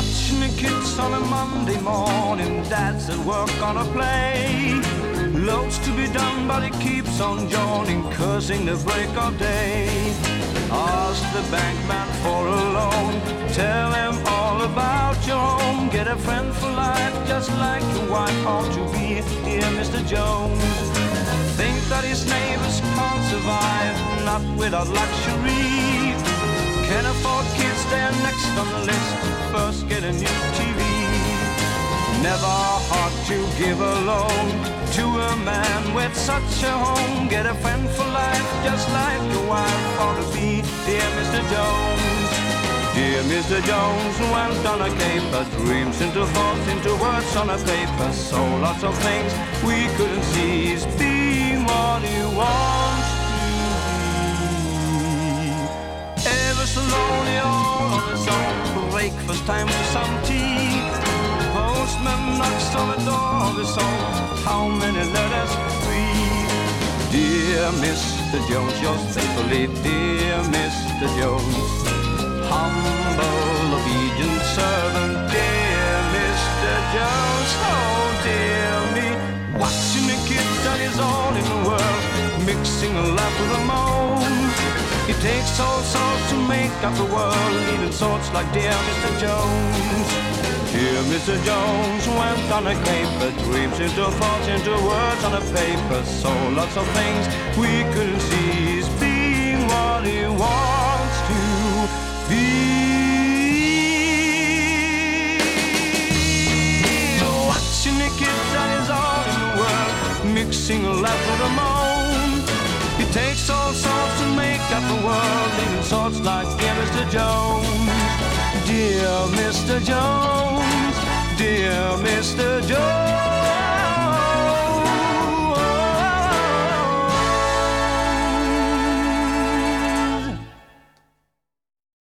Watching the kids on a Monday morning, dad's at work on a play. Loads to be done, but he keeps on joining, cursing the break of day. Ask the bank man for a loan, tell him all about your home. Get a friend for life, just like your wife ought to be, dear Mr. Jones. Think that his neighbors can't survive, not without luxury. Can afford kids, they're next on the list. First, get a new TV. Never hard to give a loan to a man with such a home. Get a friend for life, just like your wife ought to be, dear Mr. Jones. Dear Mr. Jones went on a caper, dreams into thoughts, into words on a paper. So lots of things we couldn't see. Being what he wants time some tea. Postman knocks on the door his home. How many letters? Three. Dear Mr. Jones, yours faithfully, dear Mr. Jones. Humble, obedient servant, dear Mr. Jones. Oh, dear me. Watching the kids that is all in the world. Mixing a laugh with a moan. It takes all sorts to make up the world, even sorts like dear Mr. Jones. Dear Mr. Jones went on a caper, dreams into thoughts, into words on a paper. So lots of things we couldn't see. He's being what he wants to be. Watching the kids that is all in the world, mixing a laugh with a moan. It takes all sorts to make up world, leaving sorts like dear Mr. Jones. Dear Mr. Jones, dear Mr. Jones.